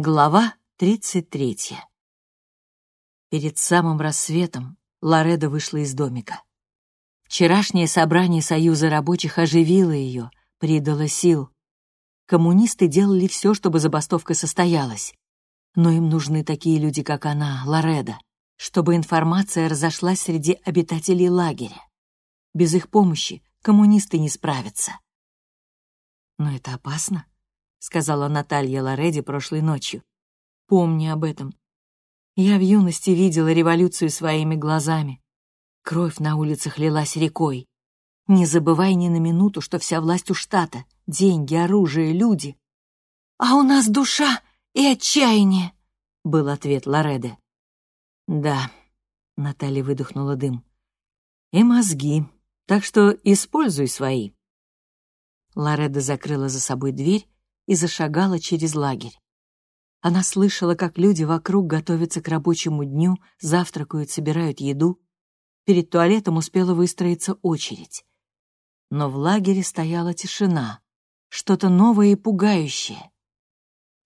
Глава 33. Перед самым рассветом Лореда вышла из домика. Вчерашнее собрание Союза рабочих оживило ее, придало сил. Коммунисты делали все, чтобы забастовка состоялась. Но им нужны такие люди, как она, Лореда, чтобы информация разошлась среди обитателей лагеря. Без их помощи коммунисты не справятся. Но это опасно. — сказала Наталья Лореди прошлой ночью. «Помни об этом. Я в юности видела революцию своими глазами. Кровь на улицах лилась рекой. Не забывай ни на минуту, что вся власть у штата, деньги, оружие, люди. А у нас душа и отчаяние, — был ответ Лореды. Да, — Наталья выдохнула дым. И мозги, так что используй свои. Лореда закрыла за собой дверь и зашагала через лагерь. Она слышала, как люди вокруг готовятся к рабочему дню, завтракают, собирают еду. Перед туалетом успела выстроиться очередь. Но в лагере стояла тишина, что-то новое и пугающее.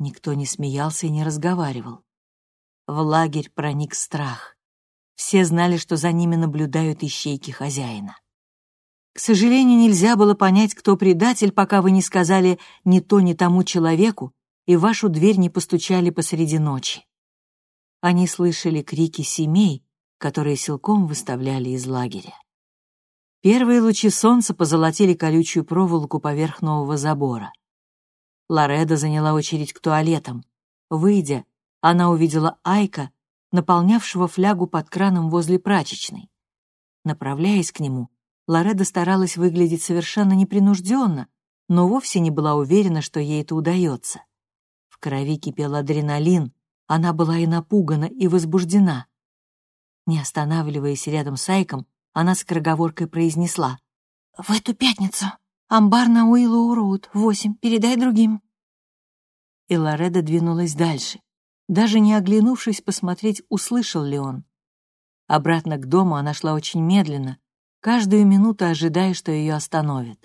Никто не смеялся и не разговаривал. В лагерь проник страх. Все знали, что за ними наблюдают ищейки хозяина. К сожалению, нельзя было понять, кто предатель, пока вы не сказали ни то, ни тому человеку, и вашу дверь не постучали посреди ночи. Они слышали крики семей, которые силком выставляли из лагеря. Первые лучи солнца позолотили колючую проволоку поверх нового забора. Лореда заняла очередь к туалетам. Выйдя, она увидела Айка, наполнявшего флягу под краном возле прачечной. Направляясь к нему, Лореда старалась выглядеть совершенно непринужденно, но вовсе не была уверена, что ей это удается. В крови кипел адреналин, она была и напугана, и возбуждена. Не останавливаясь рядом с Айком, она скороговоркой произнесла. «В эту пятницу. Амбар на Уиллоу-Роуд, восемь. Передай другим». И Лореда двинулась дальше, даже не оглянувшись посмотреть, услышал ли он. Обратно к дому она шла очень медленно, каждую минуту ожидая, что ее остановят.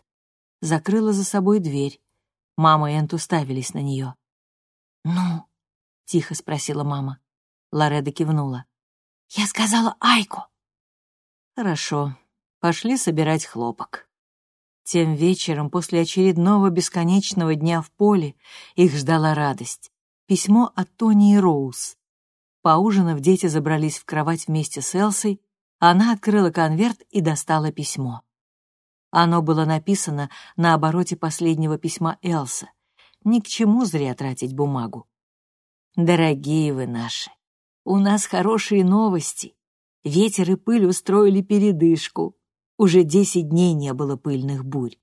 Закрыла за собой дверь. Мама и Энт уставились на нее. «Ну?» — тихо спросила мама. Лореда кивнула. «Я сказала Айку». «Хорошо. Пошли собирать хлопок». Тем вечером, после очередного бесконечного дня в поле, их ждала радость. Письмо от Тони и Роуз. Поужинав, дети забрались в кровать вместе с Элсой, она открыла конверт и достала письмо. Оно было написано на обороте последнего письма Элса. Ни к чему зря тратить бумагу. «Дорогие вы наши, у нас хорошие новости. Ветер и пыль устроили передышку. Уже десять дней не было пыльных бурь.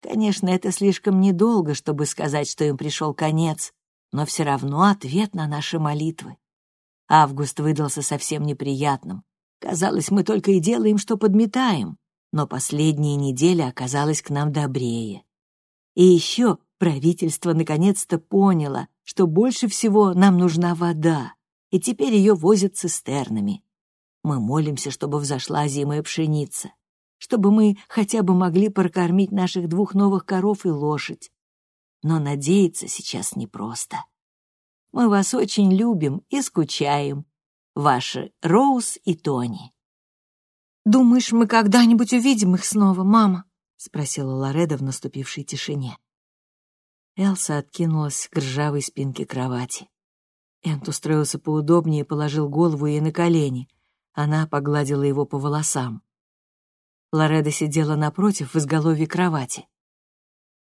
Конечно, это слишком недолго, чтобы сказать, что им пришел конец, но все равно ответ на наши молитвы. Август выдался совсем неприятным. Казалось, мы только и делаем, что подметаем, но последняя неделя оказалась к нам добрее. И еще правительство наконец-то поняло, что больше всего нам нужна вода, и теперь ее возят цистернами. Мы молимся, чтобы взошла зимая пшеница, чтобы мы хотя бы могли прокормить наших двух новых коров и лошадь. Но надеяться сейчас непросто. Мы вас очень любим и скучаем, Ваши Роуз и Тони. «Думаешь, мы когда-нибудь увидим их снова, мама?» — спросила Лореда в наступившей тишине. Элса откинулась к ржавой спинке кровати. Энт устроился поудобнее и положил голову ей на колени. Она погладила его по волосам. Лореда сидела напротив в изголовье кровати.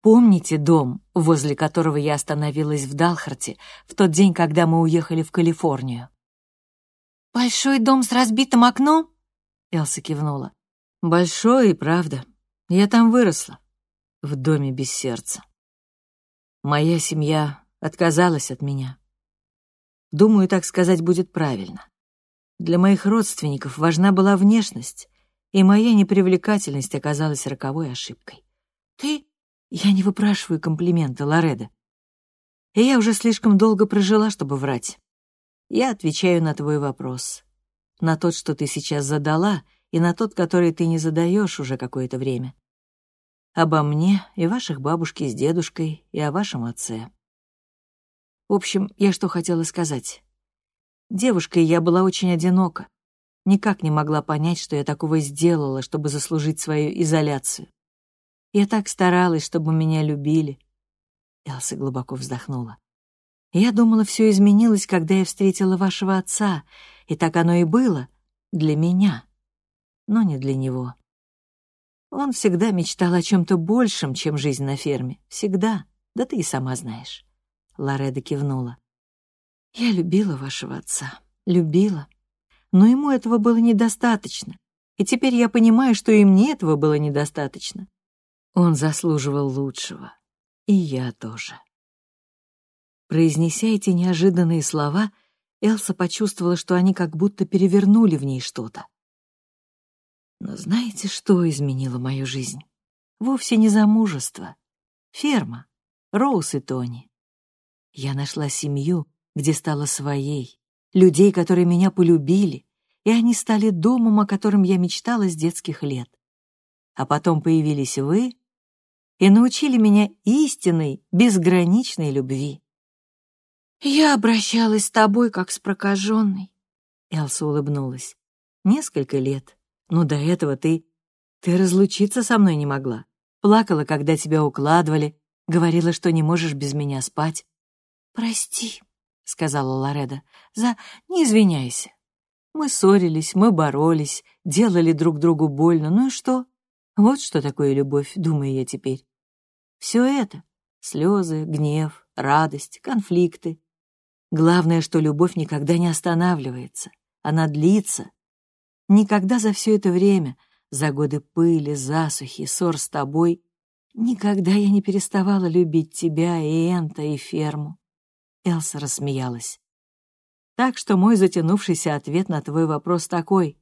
«Помните дом, возле которого я остановилась в Далхарте в тот день, когда мы уехали в Калифорнию?» «Большой дом с разбитым окном?» Элса кивнула. «Большой и правда. Я там выросла. В доме без сердца. Моя семья отказалась от меня. Думаю, так сказать будет правильно. Для моих родственников важна была внешность, и моя непривлекательность оказалась роковой ошибкой. Ты... Я не выпрашиваю комплименты, Лореда. И я уже слишком долго прожила, чтобы врать. Я отвечаю на твой вопрос. На тот, что ты сейчас задала, и на тот, который ты не задаешь уже какое-то время. Обо мне и ваших бабушке с дедушкой, и о вашем отце. В общем, я что хотела сказать. Девушкой я была очень одинока. Никак не могла понять, что я такого сделала, чтобы заслужить свою изоляцию. Я так старалась, чтобы меня любили. Элса глубоко вздохнула. Я думала, все изменилось, когда я встретила вашего отца, и так оно и было для меня, но не для него. Он всегда мечтал о чем-то большем, чем жизнь на ферме. Всегда. Да ты и сама знаешь. Лореда кивнула. Я любила вашего отца. Любила. Но ему этого было недостаточно. И теперь я понимаю, что и мне этого было недостаточно. Он заслуживал лучшего. И я тоже. Произнеся эти неожиданные слова, Элса почувствовала, что они как будто перевернули в ней что-то. Но знаете, что изменило мою жизнь? Вовсе не замужество. Ферма. Роуз и Тони. Я нашла семью, где стала своей, людей, которые меня полюбили, и они стали домом, о котором я мечтала с детских лет. А потом появились вы и научили меня истинной, безграничной любви. «Я обращалась с тобой, как с прокаженной», — Элса улыбнулась. «Несколько лет. Но до этого ты... Ты разлучиться со мной не могла. Плакала, когда тебя укладывали, говорила, что не можешь без меня спать». «Прости», — сказала Лореда, — «за... Не извиняйся. Мы ссорились, мы боролись, делали друг другу больно, ну и что? Вот что такое любовь, думаю я теперь. Все это — слезы, гнев, радость, конфликты Главное, что любовь никогда не останавливается. Она длится. Никогда за все это время, за годы пыли, засухи, ссор с тобой, никогда я не переставала любить тебя и Энта, и ферму. Элса рассмеялась. Так что мой затянувшийся ответ на твой вопрос такой.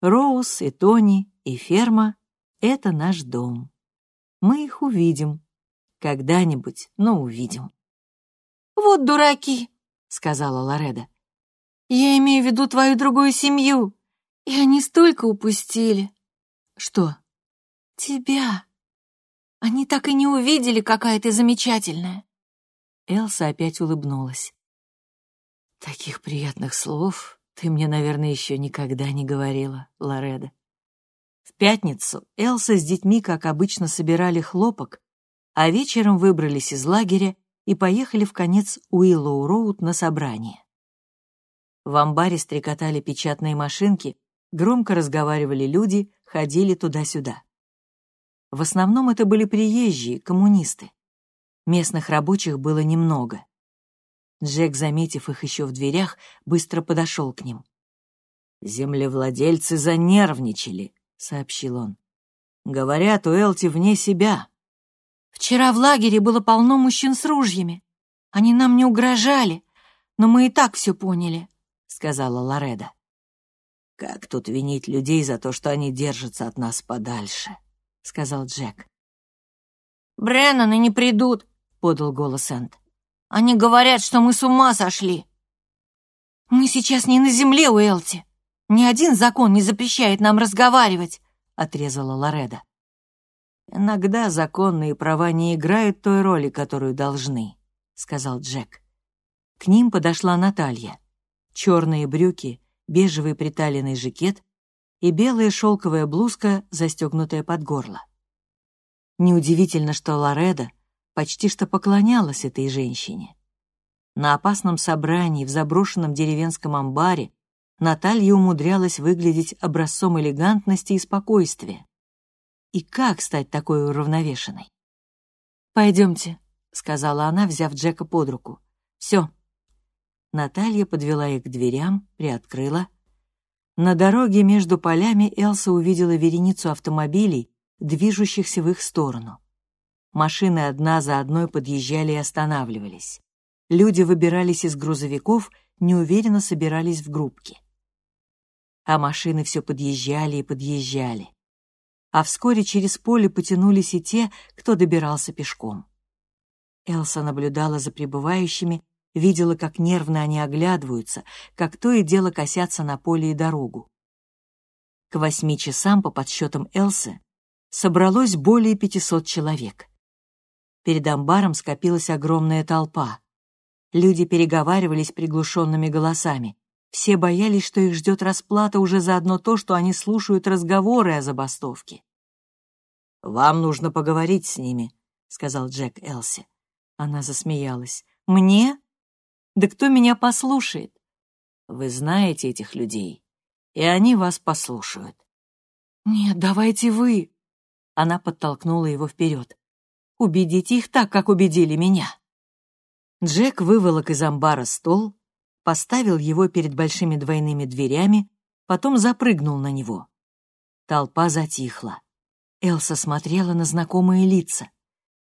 Роуз и Тони и ферма — это наш дом. Мы их увидим. Когда-нибудь, но увидим. «Вот дураки», — сказала Лореда. «Я имею в виду твою другую семью, и они столько упустили». «Что?» «Тебя. Они так и не увидели, какая ты замечательная». Элса опять улыбнулась. «Таких приятных слов ты мне, наверное, еще никогда не говорила, Лореда». В пятницу Элса с детьми, как обычно, собирали хлопок, а вечером выбрались из лагеря и поехали в конец Уиллоу-Роуд на собрание. В амбаре стрекотали печатные машинки, громко разговаривали люди, ходили туда-сюда. В основном это были приезжие, коммунисты. Местных рабочих было немного. Джек, заметив их еще в дверях, быстро подошел к ним. «Землевладельцы занервничали», — сообщил он. «Говорят, у Элти вне себя. Вчера в лагере было полно мужчин с ружьями. Они нам не угрожали, но мы и так все поняли», — сказала Лореда. «Как тут винить людей за то, что они держатся от нас подальше?» — сказал Джек. «Бреннаны не придут», — подал голос Энд. «Они говорят, что мы с ума сошли». «Мы сейчас не на земле, Уэлти. Ни один закон не запрещает нам разговаривать», — отрезала Лореда. «Иногда законные права не играют той роли, которую должны», — сказал Джек. К ним подошла Наталья. Черные брюки, бежевый приталенный жакет и белая шелковая блузка, застегнутая под горло. Неудивительно, что Лореда почти что поклонялась этой женщине. На опасном собрании в заброшенном деревенском амбаре Наталья умудрялась выглядеть образцом элегантности и спокойствия. И как стать такой уравновешенной? «Пойдемте», — сказала она, взяв Джека под руку. «Все». Наталья подвела их к дверям, приоткрыла. На дороге между полями Элса увидела вереницу автомобилей, движущихся в их сторону. Машины одна за одной подъезжали и останавливались. Люди выбирались из грузовиков, неуверенно собирались в группки. А машины все подъезжали и подъезжали а вскоре через поле потянулись и те, кто добирался пешком. Элса наблюдала за прибывающими, видела, как нервно они оглядываются, как то и дело косятся на поле и дорогу. К восьми часам, по подсчетам Элсы, собралось более пятисот человек. Перед амбаром скопилась огромная толпа. Люди переговаривались приглушенными голосами. Все боялись, что их ждет расплата уже за одно то, что они слушают разговоры о забастовке. «Вам нужно поговорить с ними», — сказал Джек Элси. Она засмеялась. «Мне? Да кто меня послушает? Вы знаете этих людей, и они вас послушают». «Нет, давайте вы». Она подтолкнула его вперед. «Убедите их так, как убедили меня». Джек выволок из амбара стол, поставил его перед большими двойными дверями, потом запрыгнул на него. Толпа затихла. Элса смотрела на знакомые лица.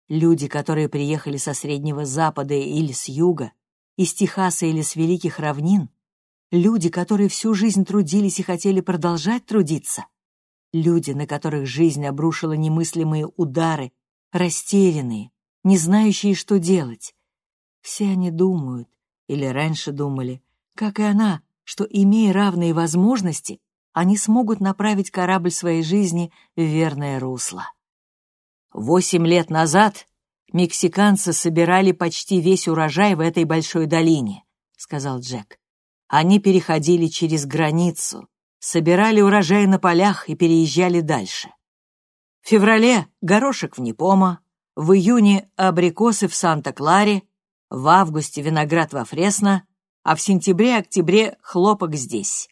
Люди, которые приехали со Среднего Запада или с Юга, из Техаса или с Великих Равнин, люди, которые всю жизнь трудились и хотели продолжать трудиться, люди, на которых жизнь обрушила немыслимые удары, растерянные, не знающие, что делать, все они думают, или раньше думали, как и она, что, имея равные возможности, они смогут направить корабль своей жизни в верное русло. Восемь лет назад мексиканцы собирали почти весь урожай в этой большой долине, сказал Джек. Они переходили через границу, собирали урожай на полях и переезжали дальше. В феврале горошек в Непома, в июне абрикосы в Санта-Кларе, в августе виноград во Фресно, а в сентябре-октябре хлопок здесь.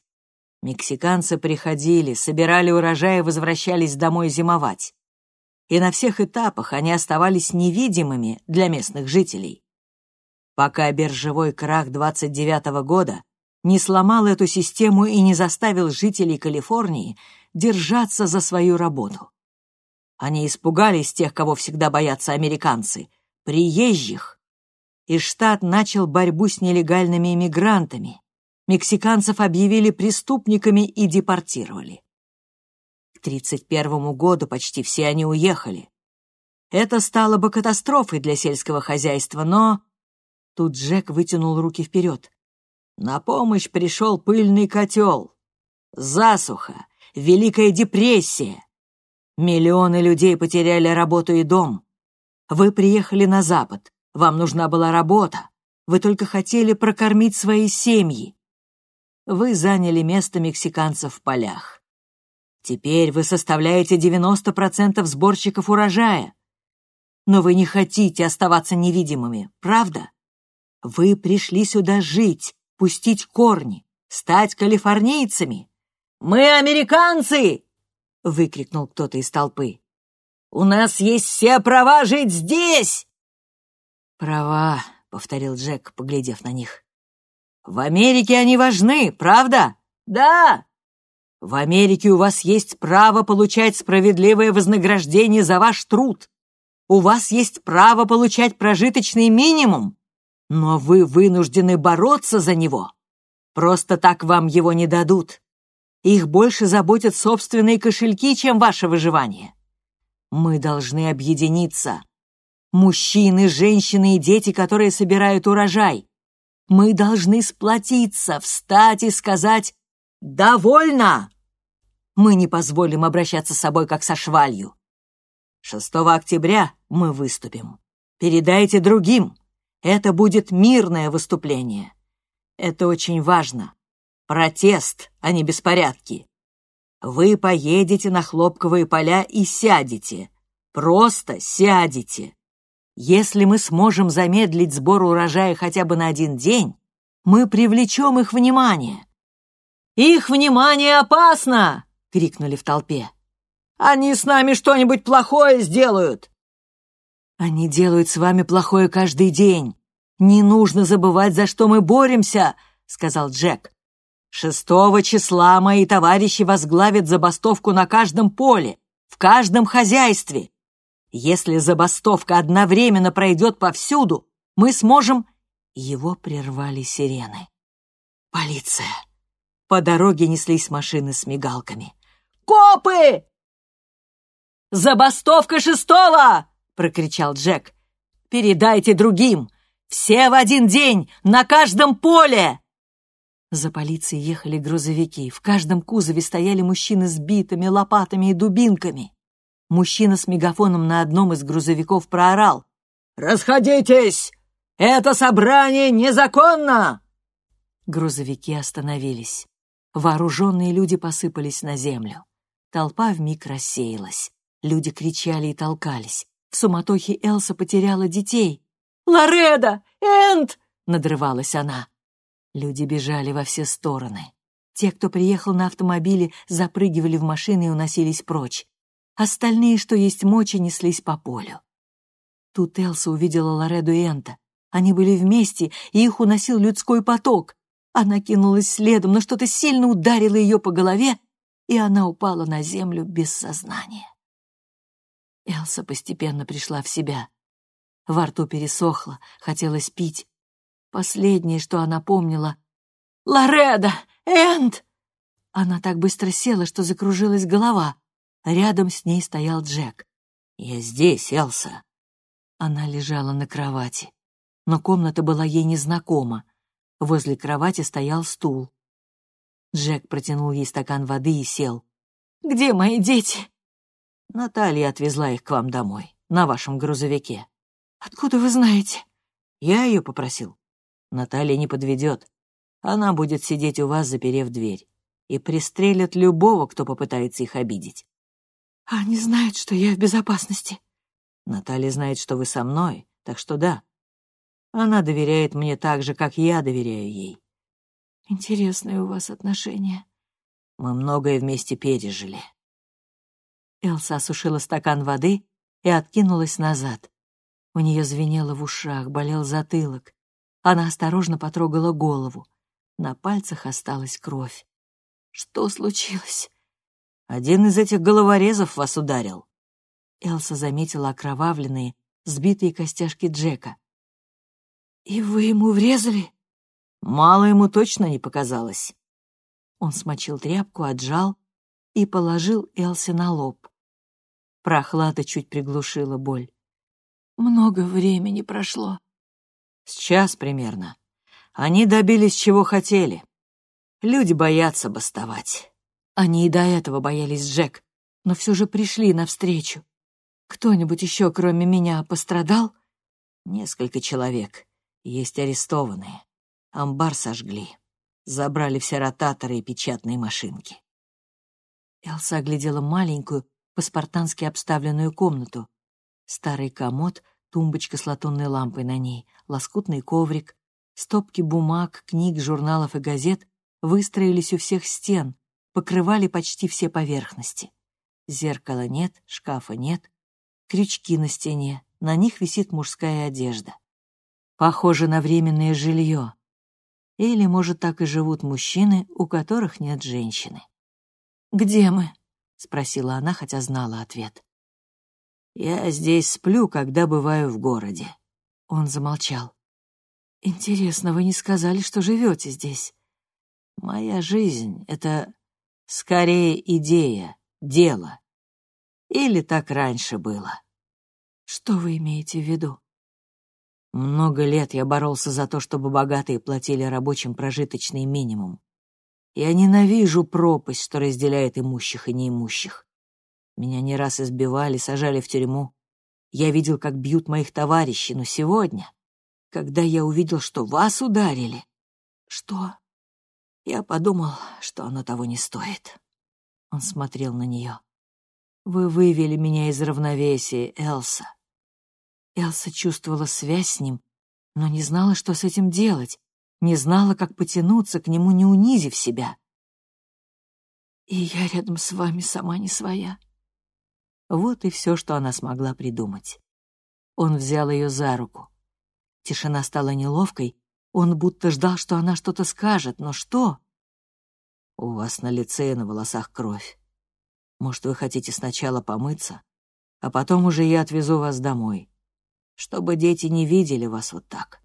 Мексиканцы приходили, собирали урожай и возвращались домой зимовать. И на всех этапах они оставались невидимыми для местных жителей. Пока биржевой крах 29 -го года не сломал эту систему и не заставил жителей Калифорнии держаться за свою работу. Они испугались тех, кого всегда боятся американцы, приезжих, и штат начал борьбу с нелегальными иммигрантами. Мексиканцев объявили преступниками и депортировали. К 1931 году почти все они уехали. Это стало бы катастрофой для сельского хозяйства, но... Тут Джек вытянул руки вперед. На помощь пришел пыльный котел. Засуха, Великая депрессия. Миллионы людей потеряли работу и дом. Вы приехали на Запад, вам нужна была работа. Вы только хотели прокормить свои семьи. Вы заняли место мексиканцев в полях. Теперь вы составляете 90% сборщиков урожая. Но вы не хотите оставаться невидимыми, правда? Вы пришли сюда жить, пустить корни, стать калифорнийцами. «Мы американцы!» — выкрикнул кто-то из толпы. «У нас есть все права жить здесь!» «Права», — повторил Джек, поглядев на них. «В Америке они важны, правда?» «Да!» «В Америке у вас есть право получать справедливое вознаграждение за ваш труд. У вас есть право получать прожиточный минимум, но вы вынуждены бороться за него. Просто так вам его не дадут. Их больше заботят собственные кошельки, чем ваше выживание. Мы должны объединиться, Мужчины, женщины и дети, которые собирают урожай. Мы должны сплотиться, встать и сказать «Довольно!» Мы не позволим обращаться с собой, как со швалью. 6 октября мы выступим. Передайте другим. Это будет мирное выступление. Это очень важно. Протест, а не беспорядки. Вы поедете на хлопковые поля и сядете. Просто сядете. Если мы сможем замедлить сбор урожая хотя бы на один день, мы привлечем их внимание. «Их внимание опасно!» — крикнули в толпе. «Они с нами что-нибудь плохое сделают!» «Они делают с вами плохое каждый день. Не нужно забывать, за что мы боремся», — сказал Джек. «Шестого числа мои товарищи возглавят забастовку на каждом поле, в каждом хозяйстве. Если забастовка одновременно пройдет повсюду, мы сможем...» Его прервали сирены. «Полиция!» По дороге неслись машины с мигалками. «Копы!» «Забастовка шестого!» — прокричал Джек. «Передайте другим! Все в один день, на каждом поле!» За полицией ехали грузовики. В каждом кузове стояли мужчины с битами, лопатами и дубинками. Мужчина с мегафоном на одном из грузовиков проорал. «Расходитесь! Это собрание незаконно!» Грузовики остановились. Вооруженные люди посыпались на землю. Толпа вмиг рассеялась. Люди кричали и толкались. В суматохе Элса потеряла детей. «Лореда! Энд!» — надрывалась она. Люди бежали во все стороны. Те, кто приехал на автомобиле, запрыгивали в машины и уносились прочь. Остальные, что есть мочи, неслись по полю. Тут Элса увидела Лореду и Энта. Они были вместе, и их уносил людской поток. Она кинулась следом, но что-то сильно ударило ее по голове, и она упала на землю без сознания. Элса постепенно пришла в себя. Во рту пересохло, хотелось пить. Последнее, что она помнила — «Лореда! Энд!» Она так быстро села, что закружилась голова. Рядом с ней стоял Джек. «Я здесь, Элса». Она лежала на кровати, но комната была ей незнакома. Возле кровати стоял стул. Джек протянул ей стакан воды и сел. «Где мои дети?» «Наталья отвезла их к вам домой, на вашем грузовике». «Откуда вы знаете?» «Я ее попросил. Наталья не подведет. Она будет сидеть у вас, заперев дверь, и пристрелят любого, кто попытается их обидеть». «А они знают, что я в безопасности?» «Наталья знает, что вы со мной, так что да. Она доверяет мне так же, как я доверяю ей. Интересные у вас отношения. Мы многое вместе пережили. Элса осушила стакан воды и откинулась назад. У нее звенело в ушах, болел затылок. Она осторожно потрогала голову. На пальцах осталась кровь. Что случилось? Один из этих головорезов вас ударил. Элса заметила окровавленные, сбитые костяшки Джека. «И вы ему врезали?» Мало ему точно не показалось. Он смочил тряпку, отжал и положил Элси на лоб. Прохлада чуть приглушила боль. Много времени прошло. С час примерно. Они добились, чего хотели. Люди боятся бастовать. Они и до этого боялись Джек, но все же пришли навстречу. Кто-нибудь еще, кроме меня, пострадал? Несколько человек. Есть арестованные. Амбар сожгли. Забрали все ротаторы и печатные машинки. Элса оглядела маленькую, по-спартански обставленную комнату. Старый комод, тумбочка с латунной лампой на ней, лоскутный коврик, стопки бумаг, книг, журналов и газет выстроились у всех стен, покрывали почти все поверхности. Зеркала нет, шкафа нет, крючки на стене, на них висит мужская одежда. Похоже на временное жилье, или, может, так и живут мужчины, у которых нет женщины. «Где мы?» — спросила она, хотя знала ответ. «Я здесь сплю, когда бываю в городе». Он замолчал. «Интересно, вы не сказали, что живете здесь?» «Моя жизнь — это скорее идея, дело. Или так раньше было». «Что вы имеете в виду?» Много лет я боролся за то, чтобы богатые платили рабочим прожиточный минимум. Я ненавижу пропасть, что разделяет имущих и неимущих. Меня не раз избивали, сажали в тюрьму. Я видел, как бьют моих товарищей, но сегодня, когда я увидел, что вас ударили... Что? Я подумал, что оно того не стоит. Он смотрел на нее. Вы вывели меня из равновесия, Элса. Элса чувствовала связь с ним, но не знала, что с этим делать, не знала, как потянуться к нему, не унизив себя. «И я рядом с вами сама не своя». Вот и все, что она смогла придумать. Он взял ее за руку. Тишина стала неловкой, он будто ждал, что она что-то скажет, но что? «У вас на лице и на волосах кровь. Может, вы хотите сначала помыться, а потом уже я отвезу вас домой чтобы дети не видели вас вот так».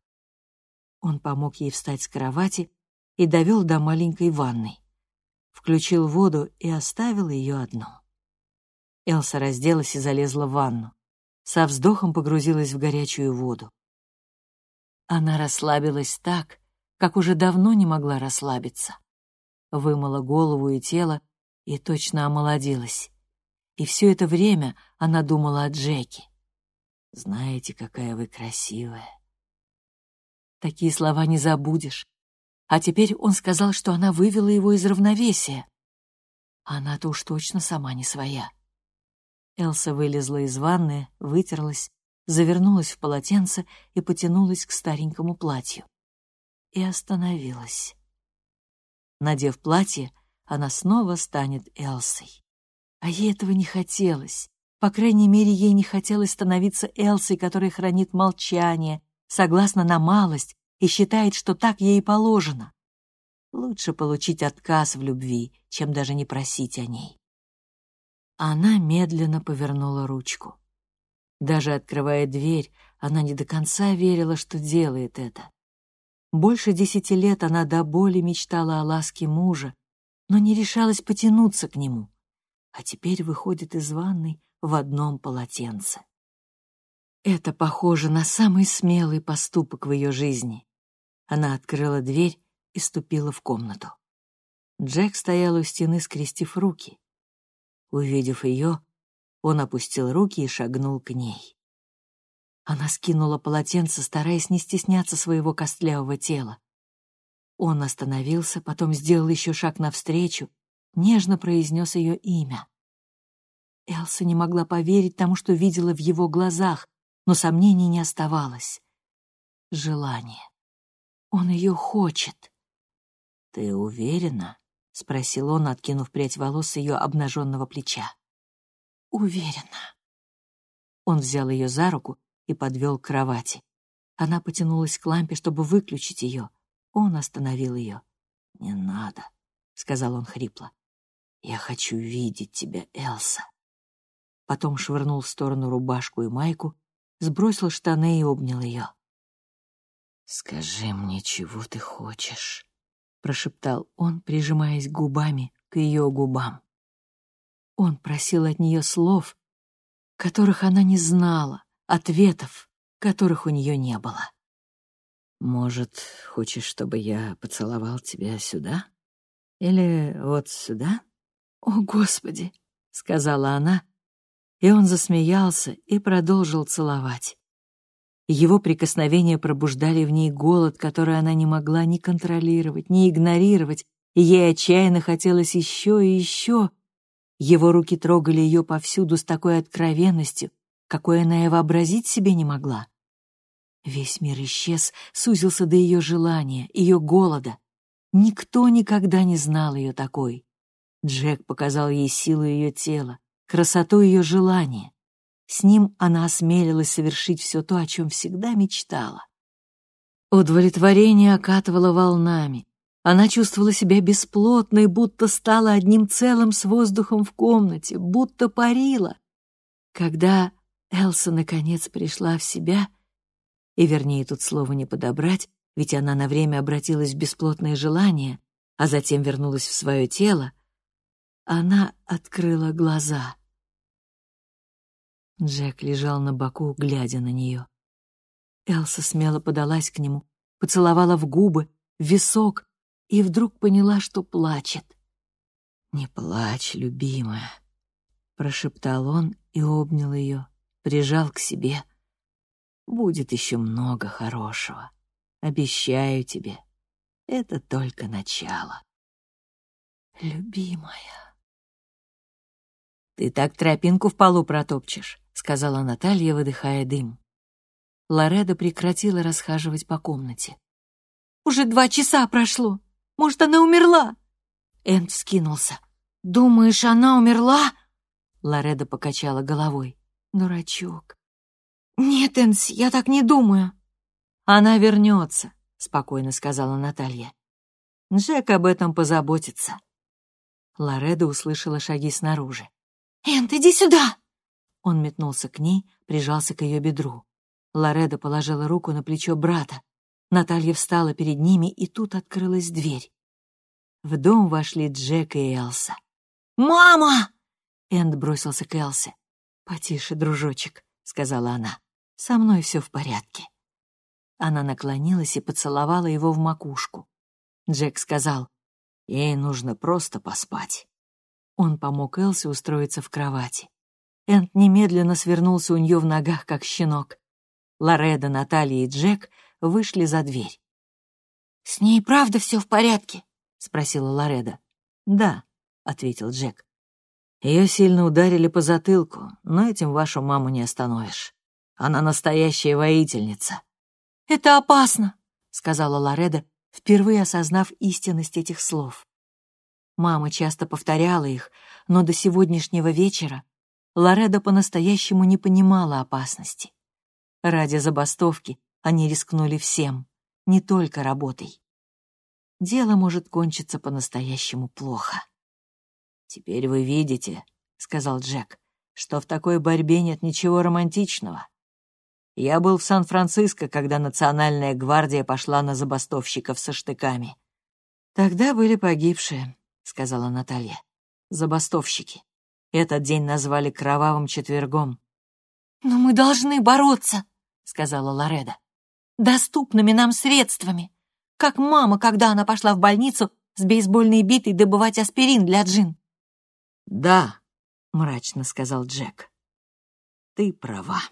Он помог ей встать с кровати и довел до маленькой ванной. Включил воду и оставил ее одну. Элса разделась и залезла в ванну. Со вздохом погрузилась в горячую воду. Она расслабилась так, как уже давно не могла расслабиться. Вымыла голову и тело и точно омолодилась. И все это время она думала о Джеки. Знаете, какая вы красивая. Такие слова не забудешь. А теперь он сказал, что она вывела его из равновесия. Она-то уж точно сама не своя. Элса вылезла из ванны, вытерлась, завернулась в полотенце и потянулась к старенькому платью. И остановилась. Надев платье, она снова станет Элсой. А ей этого не хотелось. По крайней мере, ей не хотелось становиться Элсой, которая хранит молчание, согласна на малость и считает, что так ей положено. Лучше получить отказ в любви, чем даже не просить о ней. Она медленно повернула ручку. Даже открывая дверь, она не до конца верила, что делает это. Больше десяти лет она до боли мечтала о ласке мужа, но не решалась потянуться к нему, а теперь выходит из ванной в одном полотенце. Это похоже на самый смелый поступок в ее жизни. Она открыла дверь и ступила в комнату. Джек стоял у стены, скрестив руки. Увидев ее, он опустил руки и шагнул к ней. Она скинула полотенце, стараясь не стесняться своего костлявого тела. Он остановился, потом сделал еще шаг навстречу, нежно произнес ее имя. Элса не могла поверить тому, что видела в его глазах, но сомнений не оставалось. Желание. Он ее хочет. «Ты уверена?» — спросил он, откинув прядь волос ее обнаженного плеча. «Уверена». Он взял ее за руку и подвел к кровати. Она потянулась к лампе, чтобы выключить ее. Он остановил ее. «Не надо», — сказал он хрипло. «Я хочу видеть тебя, Элса». Потом швырнул в сторону рубашку и майку, сбросил штаны и обнял ее. «Скажи мне, чего ты хочешь?» — прошептал он, прижимаясь губами к ее губам. Он просил от нее слов, которых она не знала, ответов, которых у нее не было. «Может, хочешь, чтобы я поцеловал тебя сюда? Или вот сюда?» «О, Господи!» — сказала она, и он засмеялся и продолжил целовать. Его прикосновения пробуждали в ней голод, который она не могла ни контролировать, ни игнорировать, и ей отчаянно хотелось еще и еще. Его руки трогали ее повсюду с такой откровенностью, какой она и вообразить себе не могла. Весь мир исчез, сузился до ее желания, ее голода. Никто никогда не знал ее такой. Джек показал ей силу ее тела, красоту ее желания. С ним она осмелилась совершить все то, о чем всегда мечтала. Удовлетворение окатывало волнами. Она чувствовала себя бесплотной, будто стала одним целым с воздухом в комнате, будто парила. Когда Элса наконец пришла в себя, и, вернее, тут слово не подобрать, ведь она на время обратилась в бесплотное желание, а затем вернулась в свое тело, она открыла глаза — Джек лежал на боку, глядя на нее. Элса смело подалась к нему, поцеловала в губы, в висок и вдруг поняла, что плачет. «Не плачь, любимая», — прошептал он и обнял ее, прижал к себе. «Будет еще много хорошего. Обещаю тебе, это только начало». «Любимая», «Ты так тропинку в полу протопчешь сказала Наталья, выдыхая дым. Лореда прекратила расхаживать по комнате. «Уже два часа прошло. Может, она умерла?» Энд скинулся. «Думаешь, она умерла?» Лореда покачала головой. «Дурачок». «Нет, Энс, я так не думаю». «Она вернется», — спокойно сказала Наталья. «Джек об этом позаботится». Лореда услышала шаги снаружи. «Энт, иди сюда!» Он метнулся к ней, прижался к ее бедру. Лореда положила руку на плечо брата. Наталья встала перед ними, и тут открылась дверь. В дом вошли Джек и Элса. «Мама!» Энд бросился к Элсе. «Потише, дружочек», — сказала она. «Со мной все в порядке». Она наклонилась и поцеловала его в макушку. Джек сказал, «Ей нужно просто поспать». Он помог Элсе устроиться в кровати. Энд немедленно свернулся у нее в ногах, как щенок. Лореда, Наталья и Джек вышли за дверь. «С ней правда все в порядке?» — спросила Лореда. «Да», — ответил Джек. Ее сильно ударили по затылку, но этим вашу маму не остановишь. Она настоящая воительница. «Это опасно», — сказала Лореда, впервые осознав истинность этих слов. Мама часто повторяла их, но до сегодняшнего вечера Лореда по-настоящему не понимала опасности. Ради забастовки они рискнули всем, не только работой. Дело может кончиться по-настоящему плохо. «Теперь вы видите», — сказал Джек, «что в такой борьбе нет ничего романтичного. Я был в Сан-Франциско, когда Национальная гвардия пошла на забастовщиков со штыками. Тогда были погибшие, сказала Наталья. Забастовщики. Этот день назвали кровавым четвергом. Но мы должны бороться, сказала Лореда. Доступными нам средствами. Как мама, когда она пошла в больницу с бейсбольной битой добывать аспирин для Джин. Да, мрачно сказал Джек. Ты права.